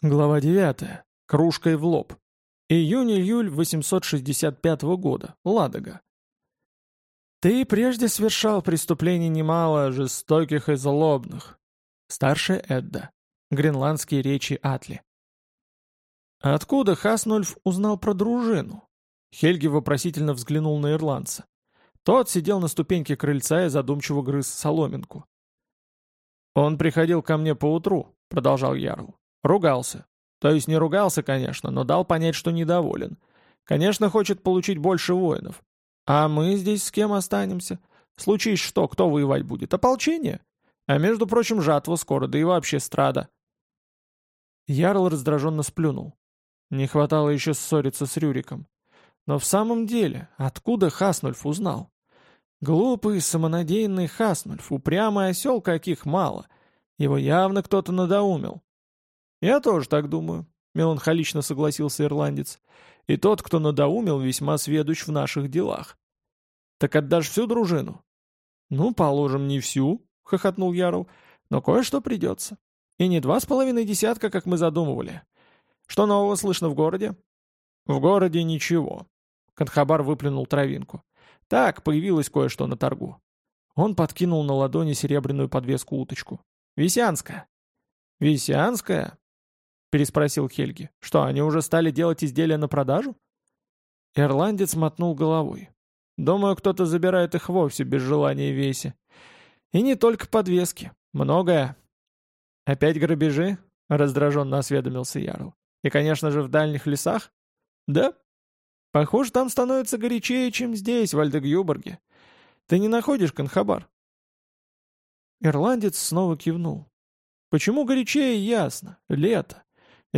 Глава 9. Кружкой в лоб. Июнь-июль 865 года. Ладога. «Ты прежде совершал преступлений немало, жестоких и злобных». Старшая Эдда. Гренландские речи Атли. Откуда Хаснульф узнал про дружину? Хельги вопросительно взглянул на ирландца. Тот сидел на ступеньке крыльца и задумчиво грыз соломинку. «Он приходил ко мне поутру», — продолжал Ярл. Ругался. То есть не ругался, конечно, но дал понять, что недоволен. Конечно, хочет получить больше воинов. А мы здесь с кем останемся? Случись что, кто воевать будет? Ополчение? А между прочим, жатва скоро, да и вообще страда. Ярл раздраженно сплюнул. Не хватало еще ссориться с Рюриком. Но в самом деле, откуда Хаснульф узнал? Глупый, самонадеянный Хаснульф, упрямый осел, каких мало. Его явно кто-то надоумил. «Я тоже так думаю», — меланхолично согласился ирландец. «И тот, кто надоумил, весьма сведущ в наших делах». «Так отдашь всю дружину?» «Ну, положим, не всю», — хохотнул Ярл, — «но кое-что придется. И не два с половиной десятка, как мы задумывали. Что нового слышно в городе?» «В городе ничего», — Канхабар выплюнул травинку. «Так, появилось кое-что на торгу». Он подкинул на ладони серебряную подвеску уточку. «Висянская». «Висянская?» — переспросил Хельги. «Что, они уже стали делать изделия на продажу?» Ирландец мотнул головой. «Думаю, кто-то забирает их вовсе без желания веси. И не только подвески. Многое». «Опять грабежи?» — раздраженно осведомился Ярл. «И, конечно же, в дальних лесах?» «Да. Похоже, там становится горячее, чем здесь, в Альдегюборге. Ты не находишь Канхабар?» Ирландец снова кивнул. «Почему горячее, ясно. Лето.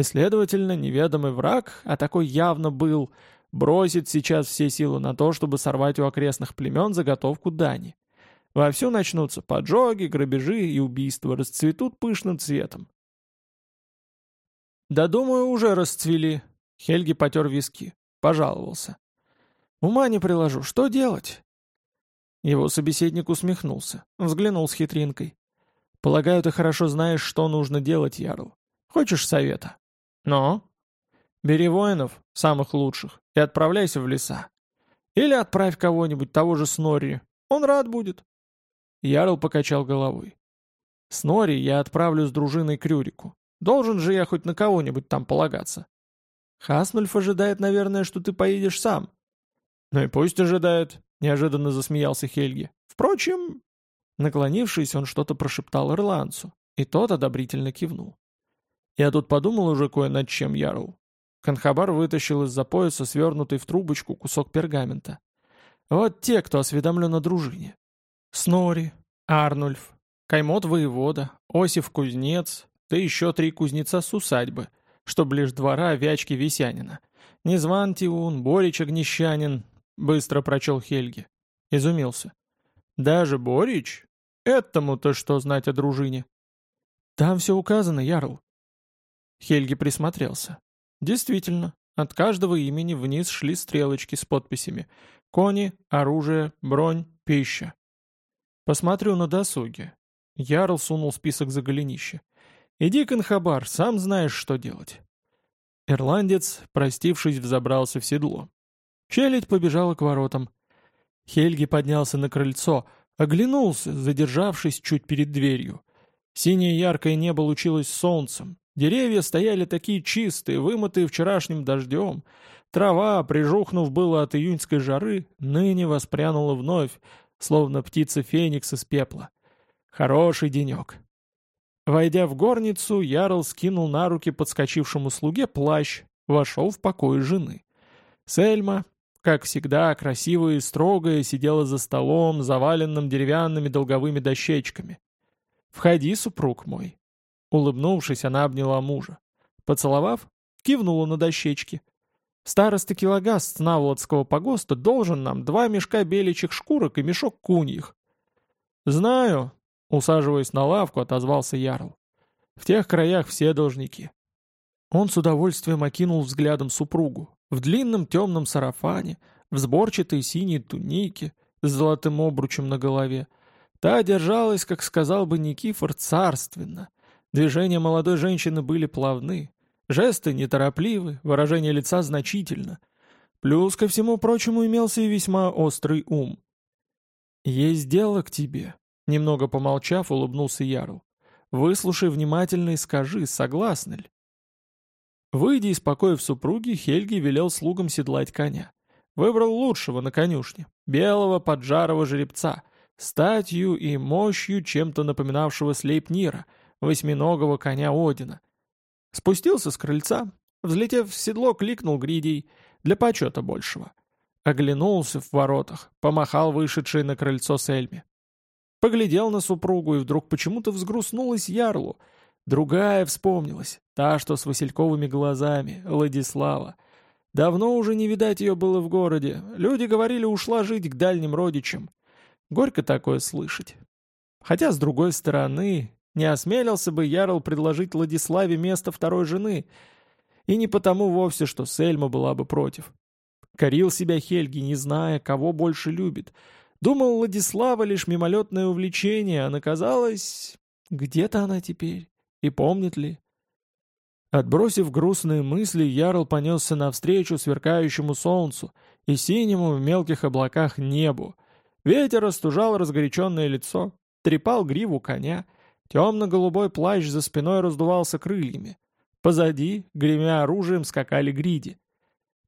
И, следовательно, неведомый враг, а такой явно был, бросит сейчас все силы на то, чтобы сорвать у окрестных племен заготовку дани. Вовсю начнутся поджоги, грабежи и убийства, расцветут пышным цветом. «Да, думаю, уже расцвели», — Хельги потер виски, пожаловался. «Ума не приложу, что делать?» Его собеседник усмехнулся, взглянул с хитринкой. «Полагаю, ты хорошо знаешь, что нужно делать, Ярл. Хочешь совета?» Но? Бери воинов, самых лучших, и отправляйся в леса. Или отправь кого-нибудь, того же Снорри. Он рад будет. Ярл покачал головой. Снорри я отправлю с дружиной к Рюрику. Должен же я хоть на кого-нибудь там полагаться. Хаснульф ожидает, наверное, что ты поедешь сам. Ну и пусть ожидает, неожиданно засмеялся Хельги. Впрочем, наклонившись, он что-то прошептал ирландцу, и тот одобрительно кивнул. Я тут подумал уже кое над чем, Ярл. Канхабар вытащил из-за пояса свернутый в трубочку кусок пергамента. Вот те, кто осведомлен о дружине. Снори, Арнульф, Каймот воевода, Осиф кузнец, да еще три кузнеца с усадьбы, что ближ двора Вячки Весянина. Незван Тиун, Борич Огнещанин, быстро прочел Хельги. Изумился. Даже Борич? Этому-то что знать о дружине? Там все указано, Ярл. Хельги присмотрелся. Действительно, от каждого имени вниз шли стрелочки с подписями «Кони», «Оружие», «Бронь», «Пища». «Посмотрю на досуге». Ярл сунул список за голенище. «Иди, Конхабар, сам знаешь, что делать». Ирландец, простившись, взобрался в седло. Челядь побежала к воротам. Хельги поднялся на крыльцо, оглянулся, задержавшись чуть перед дверью. Синее яркое небо лучилось солнцем, Деревья стояли такие чистые, вымытые вчерашним дождем. Трава, прижухнув было от июньской жары, ныне воспрянула вновь, словно птица Феникс из пепла. Хороший денек. Войдя в горницу, Ярл скинул на руки подскочившему слуге плащ, вошел в покой жены. Сельма, как всегда, красивая и строгая, сидела за столом, заваленным деревянными долговыми дощечками. «Входи, супруг мой, Улыбнувшись, она обняла мужа. Поцеловав, кивнула на дощечки. Староста Килогаст с Наволодского погоста должен нам два мешка беличьих шкурок и мешок куньих. «Знаю», — усаживаясь на лавку, отозвался Ярл. «В тех краях все должники». Он с удовольствием окинул взглядом супругу. В длинном темном сарафане, в сборчатой синей тунике, с золотым обручем на голове. Та держалась, как сказал бы Никифор, царственно — Движения молодой женщины были плавны. Жесты неторопливы, выражение лица значительно. Плюс ко всему прочему имелся и весьма острый ум. «Есть дело к тебе», — немного помолчав, улыбнулся Ярл. «Выслушай внимательно и скажи, согласны ли?» Выйдя из покоев супруги, Хельги велел слугам седлать коня. Выбрал лучшего на конюшне, белого поджарого жеребца, статью и мощью чем-то напоминавшего Слейпнира, восьминогого коня Одина. Спустился с крыльца, взлетев в седло, кликнул гридей, для почета большего. Оглянулся в воротах, помахал вышедшей на крыльцо Сельме. Поглядел на супругу и вдруг почему-то взгрустнулась ярлу. Другая вспомнилась, та, что с васильковыми глазами, Владислава. Давно уже не видать ее было в городе. Люди говорили, ушла жить к дальним родичам. Горько такое слышать. Хотя, с другой стороны, не осмелился бы Ярл предложить Владиславе место второй жены. И не потому вовсе, что Сельма была бы против. Корил себя Хельги, не зная, кого больше любит. Думал, Владислава лишь мимолетное увлечение, а наказалось... Где-то она теперь? И помнит ли? Отбросив грустные мысли, Ярл понесся навстречу сверкающему солнцу и синему в мелких облаках небу. Ветер остужал разгоряченное лицо, трепал гриву коня, темно-голубой плащ за спиной раздувался крыльями. Позади, гремя оружием, скакали гриди.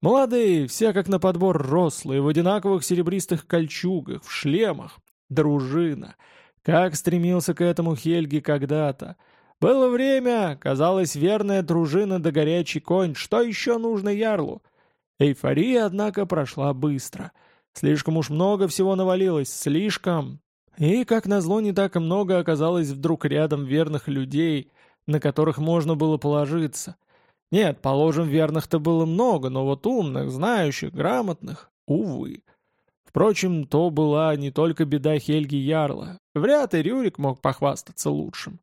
Молодые, все как на подбор рослые, в одинаковых серебристых кольчугах, в шлемах. Дружина. Как стремился к этому Хельги когда-то. Было время, казалось, верная дружина да горячий конь. Что еще нужно Ярлу? Эйфория, однако, прошла быстро. Слишком уж много всего навалилось, слишком. И, как назло, не так много оказалось вдруг рядом верных людей, на которых можно было положиться. Нет, положим, верных-то было много, но вот умных, знающих, грамотных, увы. Впрочем, то была не только беда Хельги Ярла. Вряд ли Рюрик мог похвастаться лучшим.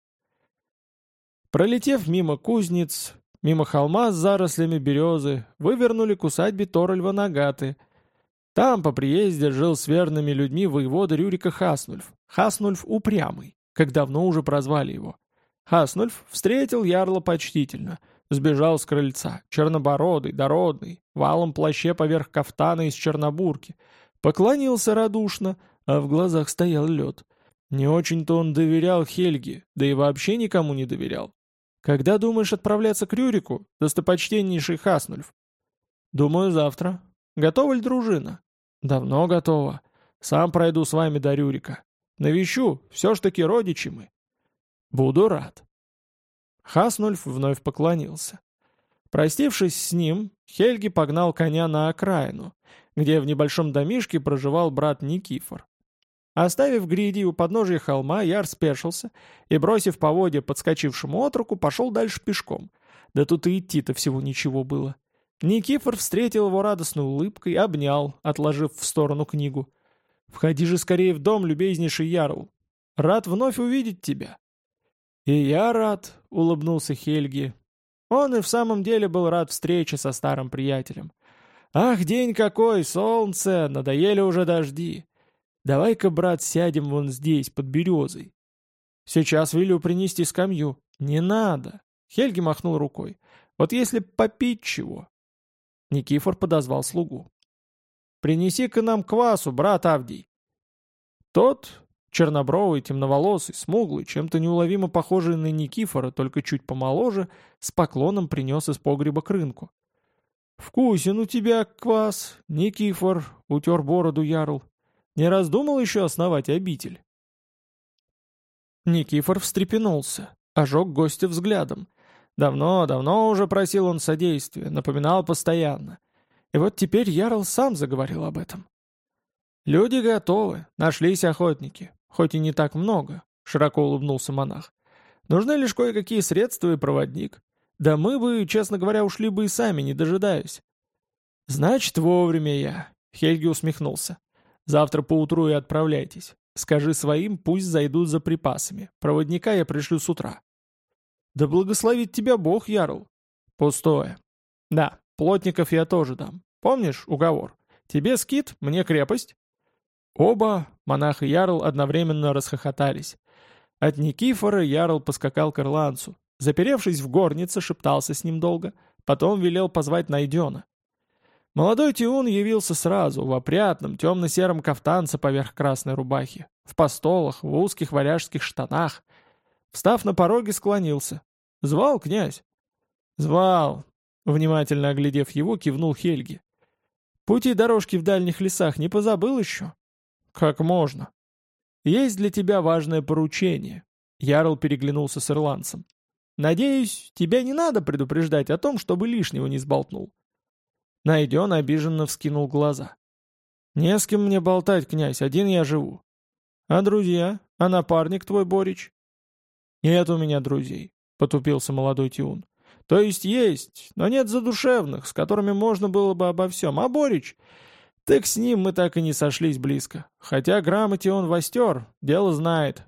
Пролетев мимо кузнец, мимо холма с зарослями березы, вывернули к усадьбе Торальва Нагаты. Там по приезде жил с верными людьми воевода Рюрика Хаснульф. Хаснульф упрямый, как давно уже прозвали его. Хаснульф встретил Ярла почтительно — Сбежал с крыльца, чернобородый, дородный, валом плаще поверх кафтана из чернобурки. Поклонился радушно, а в глазах стоял лед. Не очень-то он доверял Хельге, да и вообще никому не доверял. Когда думаешь отправляться к Рюрику, достопочтеннейший Хаснульф? Думаю, завтра. Готова ли дружина? Давно готова. Сам пройду с вами до Рюрика. Навещу, все ж таки родичи мы. Буду рад. Хаснульф вновь поклонился. Простившись с ним, Хельги погнал коня на окраину, где в небольшом домишке проживал брат Никифор. Оставив гриди у подножия холма, Яр спешился и, бросив поводья подскочившему отруку, пошел дальше пешком. Да тут и идти-то всего ничего было. Никифор встретил его радостной улыбкой, обнял, отложив в сторону книгу. «Входи же скорее в дом, любезнейший Ярл. Рад вновь увидеть тебя». «И я рад», — улыбнулся Хельги. Он и в самом деле был рад встрече со старым приятелем. «Ах, день какой, солнце! Надоели уже дожди! Давай-ка, брат, сядем вон здесь, под березой. Сейчас велю принести скамью. Не надо!» Хельги махнул рукой. «Вот если попить чего?» Никифор подозвал слугу. «Принеси-ка нам квасу, брат Авдий». Тот, Чернобровый, темноволосый, смуглый, чем-то неуловимо похожий на Никифора, только чуть помоложе, с поклоном принес из погреба к рынку. «Вкусен у тебя квас, Никифор», — утер бороду ярл. «Не раздумал еще основать обитель?» Никифор встрепенулся, ожег гостя взглядом. Давно, давно уже просил он содействия, напоминал постоянно. И вот теперь Ярл сам заговорил об этом. «Люди готовы, нашлись охотники. Хоть и не так много, широко улыбнулся монах. Нужны лишь кое-какие средства и проводник. Да мы бы, честно говоря, ушли бы и сами, не дожидаясь. Значит, вовремя я. Хельги усмехнулся. Завтра поутру и отправляйтесь. Скажи своим, пусть зайдут за припасами. Проводника я пришлю с утра. Да благословит тебя Бог, Ярл. Пустое. Да, плотников я тоже дам. Помнишь уговор? Тебе скит, мне крепость. Оба, монах и Ярл, одновременно расхохотались. От Никифора Ярл поскакал к ирландцу. Заперевшись в горнице, шептался с ним долго, потом велел позвать Найдена. Молодой Тиун явился сразу, в опрятном, темно-сером кафтанце поверх красной рубахи, в постолах, в узких варяжских штанах. Встав на пороге, склонился. «Звал, князь?» «Звал», — внимательно оглядев его, кивнул Хельги. «Пути дорожки в дальних лесах не позабыл еще?» «Как можно?» «Есть для тебя важное поручение», — Ярл переглянулся с ирландцем. «Надеюсь, тебя не надо предупреждать о том, чтобы лишнего не сболтнул». Найден обиженно вскинул глаза. «Не с кем мне болтать, князь, один я живу». «А друзья? А напарник твой, Борич?» «Нет у меня друзей», — потупился молодой Тиун. «То есть есть, но нет задушевных, с которыми можно было бы обо всем. А Борич? Так с ним мы так и не сошлись близко. Хотя грамоте он востер, дело знает».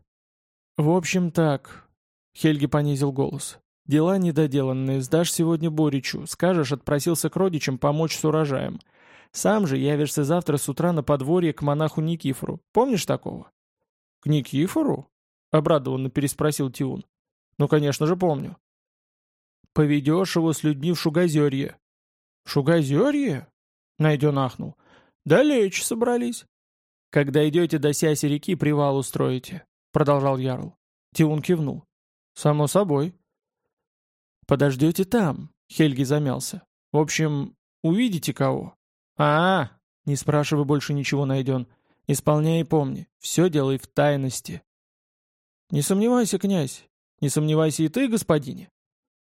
«В общем так», — Хельги понизил голос. Дела недоделанные сдашь сегодня Боричу, скажешь, отпросился к родичам помочь с урожаем. Сам же явишься завтра с утра на подворье к монаху Никифору. Помнишь такого?» «К Никифору?» — обрадованно переспросил Тиун. «Ну, конечно же, помню». «Поведешь его с людьми в Шугозерье». «Шугозерье?» — Найден ахнул. «Далече собрались». «Когда идете до Сяси реки, привал устроите», — продолжал Ярл. Тиун кивнул. «Само собой». «Подождете там», — Хельги замялся. «В общем, увидите кого?» а, -а, -а не спрашивай больше ничего найден. Исполняй и помни, все делай в тайности». «Не сомневайся, князь, не сомневайся и ты, господине».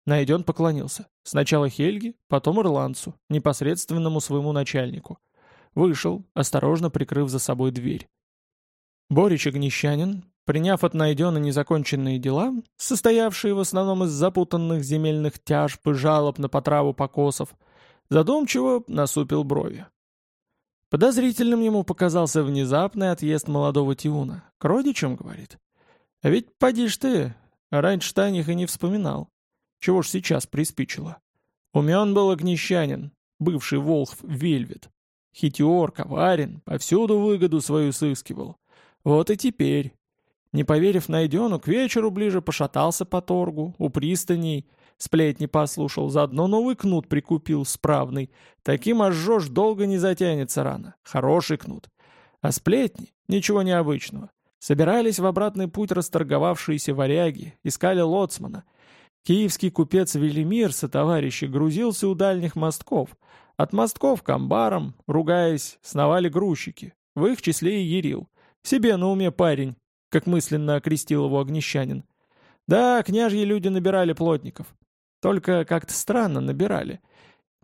Найден поклонился. Сначала Хельги, потом ирландцу, непосредственному своему начальнику. Вышел, осторожно прикрыв за собой дверь. Борич Огнещанин, Приняв от Найдена незаконченные дела, состоявшие в основном из запутанных земельных тяжб и жалоб на потраву покосов, задумчиво насупил брови. Подозрительным ему показался внезапный отъезд молодого Тиуна. К родичам, говорит. А ведь поди ж ты, раньше-то о них и не вспоминал. Чего ж сейчас приспичило? Умен был огнещанин, бывший волхв Вельвет. Хитер, коварен, повсюду выгоду свою сыскивал. Вот и теперь не поверив найдену, к вечеру ближе пошатался по торгу, у пристаней, сплетни послушал, заодно новый кнут прикупил, справный. Таким ожжешь долго не затянется рано. Хороший кнут. А сплетни — ничего необычного. Собирались в обратный путь расторговавшиеся варяги, искали лоцмана. Киевский купец Велимир со товарищи грузился у дальних мостков. От мостков к амбарам, ругаясь, сновали грузчики. В их числе и Ерил. Себе на уме парень, как мысленно окрестил его огнещанин. Да, княжьи люди набирали плотников. Только как-то странно набирали.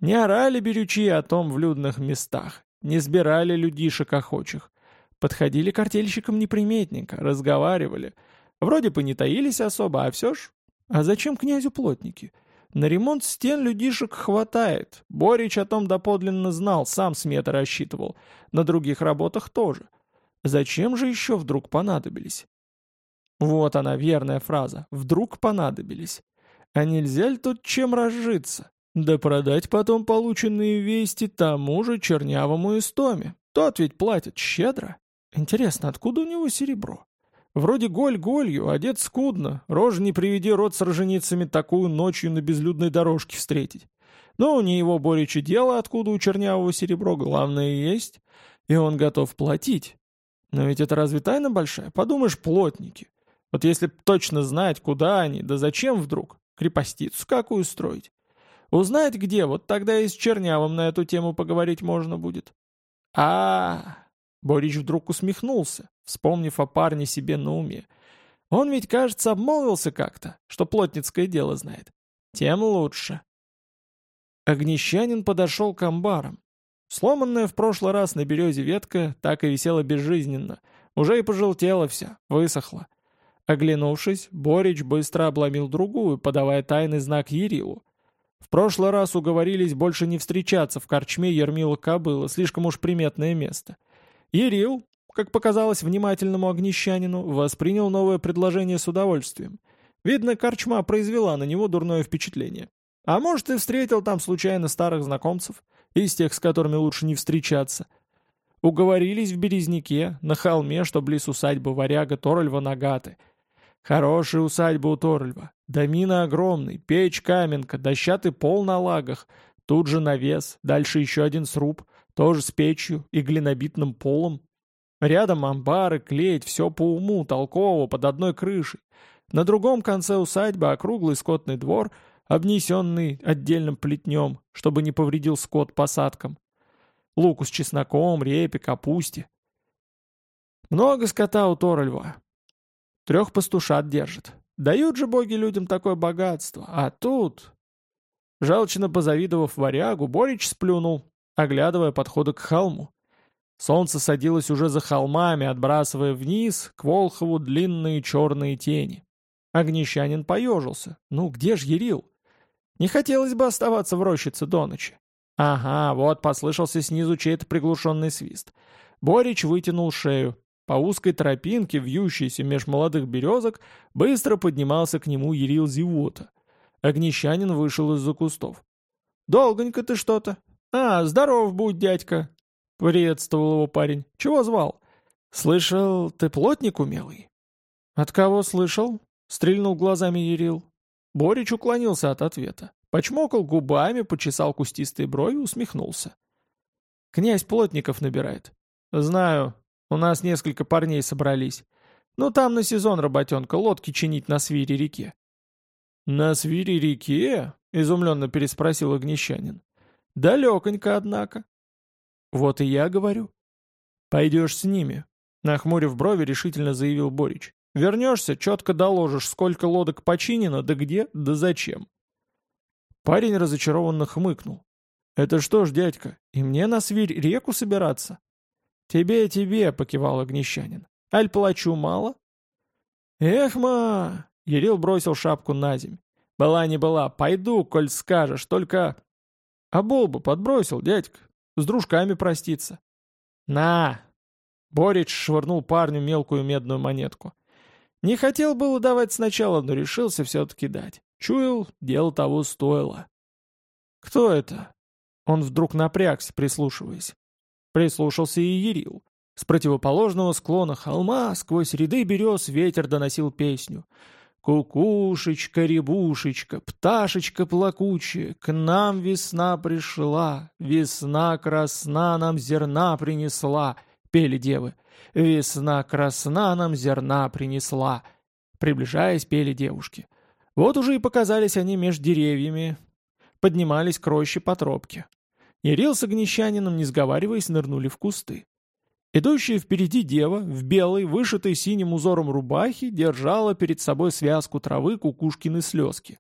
Не орали берючи о том в людных местах, не сбирали людишек охочих. Подходили к артельщикам неприметненько, разговаривали. Вроде бы не таились особо, а все ж... А зачем князю плотники? На ремонт стен людишек хватает. Борич о том доподлинно знал, сам сметы рассчитывал. На других работах тоже. Зачем же еще вдруг понадобились? Вот она, верная фраза. Вдруг понадобились. А нельзя ли тут чем разжиться? Да продать потом полученные вести тому же чернявому истоме. Тот ведь платит щедро. Интересно, откуда у него серебро? Вроде голь голью, одет скудно, рожь не приведи рот с роженицами такую ночью на безлюдной дорожке встретить. Но не его Боричи дело, откуда у чернявого серебро, главное есть, и он готов платить. Но ведь это разве тайна большая? Подумаешь, плотники. Вот если б точно знать, куда они, да зачем вдруг? Крепостицу какую строить? Узнать где, вот тогда и с Чернявым на эту тему поговорить можно будет. а, -а, -а Борич вдруг усмехнулся, вспомнив о парне себе на уме. Он ведь, кажется, обмолвился как-то, что плотницкое дело знает. Тем лучше. Огнещанин подошел к амбарам. Сломанная в прошлый раз на березе ветка так и висела безжизненно. Уже и пожелтела вся, высохла. Оглянувшись, Борич быстро обломил другую, подавая тайный знак Ерилу. В прошлый раз уговорились больше не встречаться в корчме Ермила Кобыла, слишком уж приметное место. Ерил, как показалось внимательному огнещанину, воспринял новое предложение с удовольствием. Видно, корчма произвела на него дурное впечатление. А может, и встретил там случайно старых знакомцев — из тех, с которыми лучше не встречаться. Уговорились в Березняке, на холме, что близ усадьбы варяга Торольва Нагаты. Хорошая усадьба у Торольва, Домина огромный, печь каменка, дощатый пол на лагах, тут же навес, дальше еще один сруб, тоже с печью и глинобитным полом. Рядом амбары, клеить, все по уму, толково, под одной крышей. На другом конце усадьбы округлый скотный двор, обнесенный отдельным плетнем, чтобы не повредил скот посадкам. Луку с чесноком, репе, капусте. Много скота у Торольва. Трех пастушат держит. Дают же боги людям такое богатство, а тут... Жалчно позавидовав варягу, Борич сплюнул, оглядывая подходы к холму. Солнце садилось уже за холмами, отбрасывая вниз к Волхову длинные черные тени. Огнещанин поежился. Ну, где ж Ерил? Не хотелось бы оставаться в рощице до ночи. Ага, вот послышался снизу чей-то приглушенный свист. Борич вытянул шею. По узкой тропинке, вьющейся меж молодых березок, быстро поднимался к нему Ерил Зевота. Огнещанин вышел из-за кустов. «Долгонько ты что-то?» «А, здоров будь, дядька!» — приветствовал его парень. «Чего звал?» «Слышал, ты плотник умелый?» «От кого слышал?» — стрельнул глазами Ерил. Борич уклонился от ответа. Почмокал губами, почесал кустистые брови, усмехнулся. «Князь плотников набирает». «Знаю. У нас несколько парней собрались. Ну там на сезон работенка, лодки чинить на свире реке». «На свире реке?» — изумленно переспросил Огнещанин. «Далеконько, однако». «Вот и я говорю». «Пойдешь с ними», — нахмурив брови, решительно заявил Борич. «Вернешься, четко доложишь, сколько лодок починено, да где, да зачем». Парень разочарованно хмыкнул. «Это что ж, дядька, и мне на свирь реку собираться?» «Тебе, тебе», — покивал Огнещанин. «Аль плачу мало?» «Эх, ма!» Ерил бросил шапку на земь. «Была не была, пойду, коль скажешь, только...» «А Болбу подбросил, дядька, с дружками проститься». «На!» Борич швырнул парню мелкую медную монетку. Не хотел было давать сначала, но решился все-таки дать. Чуял, дело того стоило. «Кто это?» Он вдруг напрягся, прислушиваясь. Прислушался и Ерил. С противоположного склона холма сквозь ряды берез ветер доносил песню. Кукушечка, рябушечка, пташечка плакучая, К нам весна пришла, весна красна нам зерна принесла, Пели девы. Весна красна нам зерна принесла. Приближаясь, пели девушки. Вот уже и показались они меж деревьями, поднимались к роще по тропке. Ярил с огнещанином, не сговариваясь, нырнули в кусты. Идущая впереди дева, в белой, вышитой синим узором рубахе, держала перед собой связку травы кукушкины слезки.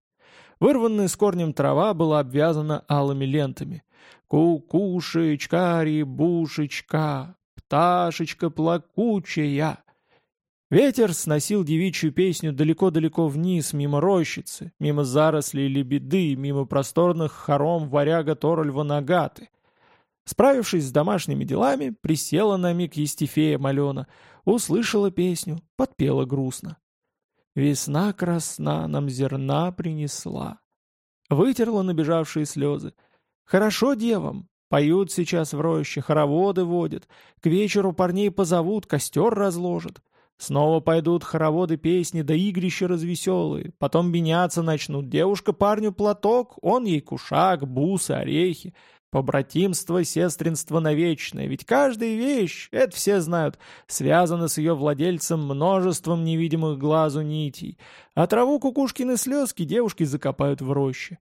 Вырванная с корнем трава была обвязана алыми лентами. «Кукушечка, рябушечка, пташечка плакучая!» Ветер сносил девичью песню далеко-далеко вниз, мимо рощицы, мимо зарослей лебеды, мимо просторных хором варяга Торольва Нагаты. Справившись с домашними делами, присела на миг Естифея Малена, услышала песню, подпела грустно. «Весна красна нам зерна принесла». Вытерла набежавшие слезы. «Хорошо девам, поют сейчас в роще, хороводы водят, к вечеру парней позовут, костер разложат». Снова пойдут хороводы песни да игрища развеселые, потом беняться начнут. Девушка парню платок, он ей кушак, бусы, орехи. Побратимство, сестринство навечное, ведь каждая вещь, это все знают, связана с ее владельцем множеством невидимых глазу нитей, а траву кукушкины слезки девушки закопают в роще.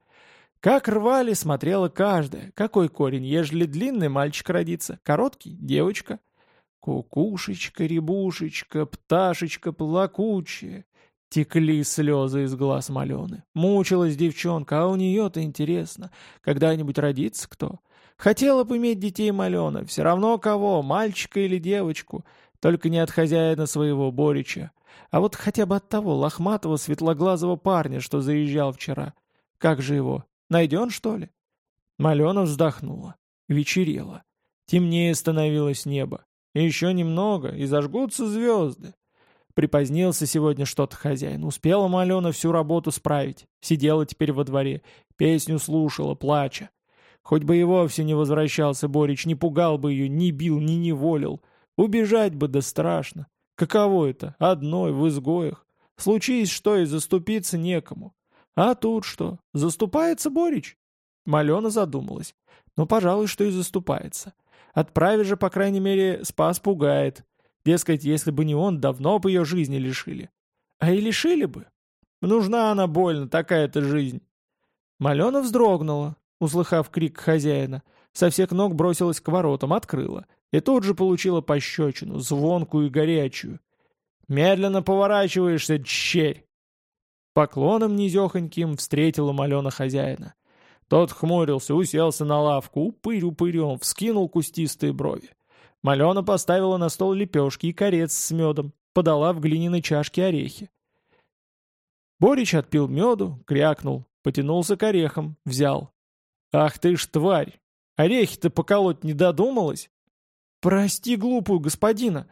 Как рвали, смотрела каждая, какой корень, ежели длинный мальчик родится, короткий — девочка. Кукушечка, рябушечка, пташечка плакучая. Текли слезы из глаз Малены. Мучилась девчонка, а у нее-то интересно, когда-нибудь родится кто? Хотела бы иметь детей Малена, все равно кого, мальчика или девочку, только не от хозяина своего Борича. А вот хотя бы от того лохматого светлоглазого парня, что заезжал вчера. Как же его? Найден, что ли? Малена вздохнула. Вечерело. Темнее становилось небо. Еще немного, и зажгутся звезды. Припозднился сегодня что-то хозяин. Успела Малена всю работу справить. Сидела теперь во дворе. Песню слушала, плача. Хоть бы и вовсе не возвращался Борич, не пугал бы ее, не бил, не неволил. Убежать бы, да страшно. Каково это, одной, в изгоях? Случись что, и заступиться некому. А тут что, заступается Борич? Малена задумалась. Ну, пожалуй, что и заступается. Отправить же, по крайней мере, спас пугает. Дескать, если бы не он, давно бы ее жизни лишили. А и лишили бы. Нужна она больно, такая-то жизнь. Малена вздрогнула, услыхав крик хозяина. Со всех ног бросилась к воротам, открыла. И тут же получила пощечину, звонкую и горячую. «Медленно поворачиваешься, черь!» Поклоном низехоньким встретила Малена хозяина. Тот хмурился, уселся на лавку, упырь упырем, вскинул кустистые брови. Малена поставила на стол лепешки и корец с медом, подала в глиняной чашке орехи. Борич отпил меду, крякнул, потянулся к орехам, взял. «Ах ты ж тварь! Орехи-то поколоть не додумалась?» «Прости глупую господина!»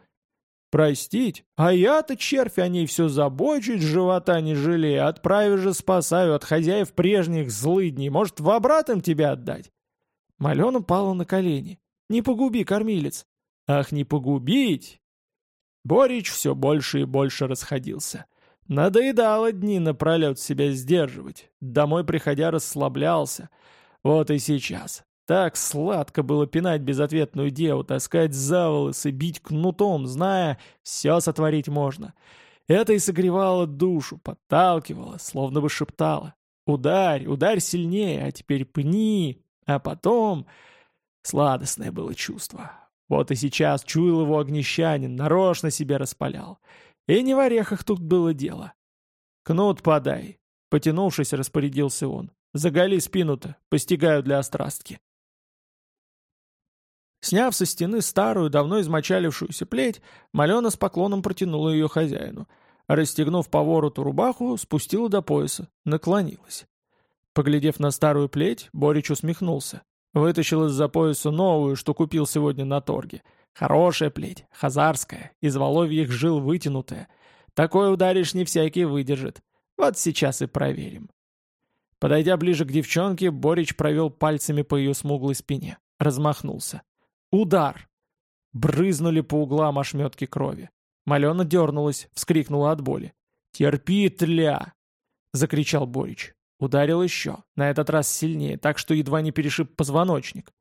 Простить? А я-то, червь, о ней все забочусь, живота не жалея, отправишь же спасаю от хозяев прежних злыдней, может, в обратном тебя отдать?» Малена пала на колени. «Не погуби, кормилец!» «Ах, не погубить!» Борич все больше и больше расходился. Надоедало дни напролет себя сдерживать. Домой приходя расслаблялся. Вот и сейчас. Так сладко было пинать безответную деву, таскать за волосы, бить кнутом, зная, все сотворить можно. Это и согревало душу, подталкивало, словно бы шептало. «Ударь, ударь сильнее, а теперь пни!» А потом... Сладостное было чувство. Вот и сейчас чуял его огнещанин, нарочно себе распалял. И не в орехах тут было дело. «Кнут подай!» Потянувшись, распорядился он. «Заголи спину-то, постигаю для острастки». Сняв со стены старую, давно измочалившуюся плеть, Малена с поклоном протянула ее хозяину. Расстегнув по вороту рубаху, спустила до пояса, наклонилась. Поглядев на старую плеть, Борич усмехнулся. Вытащил из-за пояса новую, что купил сегодня на торге. Хорошая плеть, хазарская, из воловьих жил вытянутая. Такой ударишь не всякий выдержит. Вот сейчас и проверим. Подойдя ближе к девчонке, Борич провел пальцами по ее смуглой спине. Размахнулся. Удар! Брызнули по углам ошметки крови. Малена дернулась, вскрикнула от боли. «Терпи, тля!» — закричал Борич. Ударил еще, на этот раз сильнее, так что едва не перешиб позвоночник.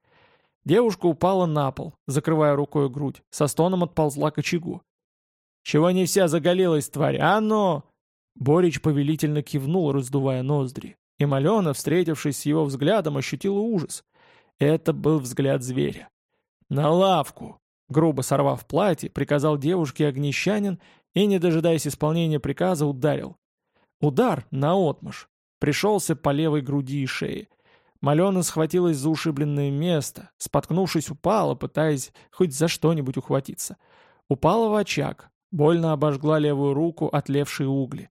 Девушка упала на пол, закрывая рукой грудь, со стоном отползла к очагу. «Чего не вся заголилась, тварь? А ну!» Борич повелительно кивнул, раздувая ноздри. И Малена, встретившись с его взглядом, ощутила ужас. Это был взгляд зверя. «На лавку!» Грубо сорвав платье, приказал девушке огнещанин и, не дожидаясь исполнения приказа, ударил. Удар наотмашь. Пришелся по левой груди и шее. Малена схватилась за ушибленное место, споткнувшись, упала, пытаясь хоть за что-нибудь ухватиться. Упала в очаг, больно обожгла левую руку отлевшие угли.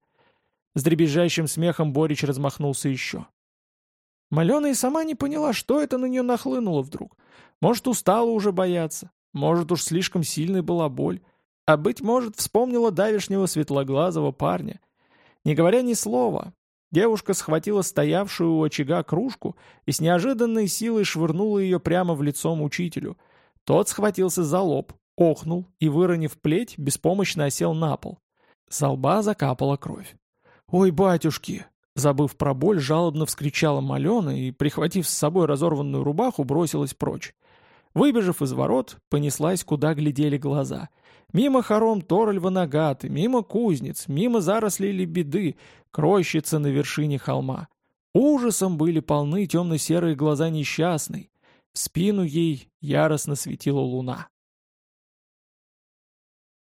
С дребезжащим смехом Борич размахнулся еще. Малена и сама не поняла, что это на нее нахлынуло вдруг. Может, устала уже бояться, может, уж слишком сильной была боль, а, быть может, вспомнила давешнего светлоглазого парня. Не говоря ни слова, девушка схватила стоявшую у очага кружку и с неожиданной силой швырнула ее прямо в лицо учителю. Тот схватился за лоб, охнул и, выронив плеть, беспомощно осел на пол. С лба закапала кровь. «Ой, батюшки!» Забыв про боль, жалобно вскричала Малена и, прихватив с собой разорванную рубаху, бросилась прочь. Выбежав из ворот, понеслась, куда глядели глаза. Мимо хором Торольва Нагаты, мимо кузнец, мимо зарослей лебеды, крощица на вершине холма. Ужасом были полны темно-серые глаза несчастной. В спину ей яростно светила луна.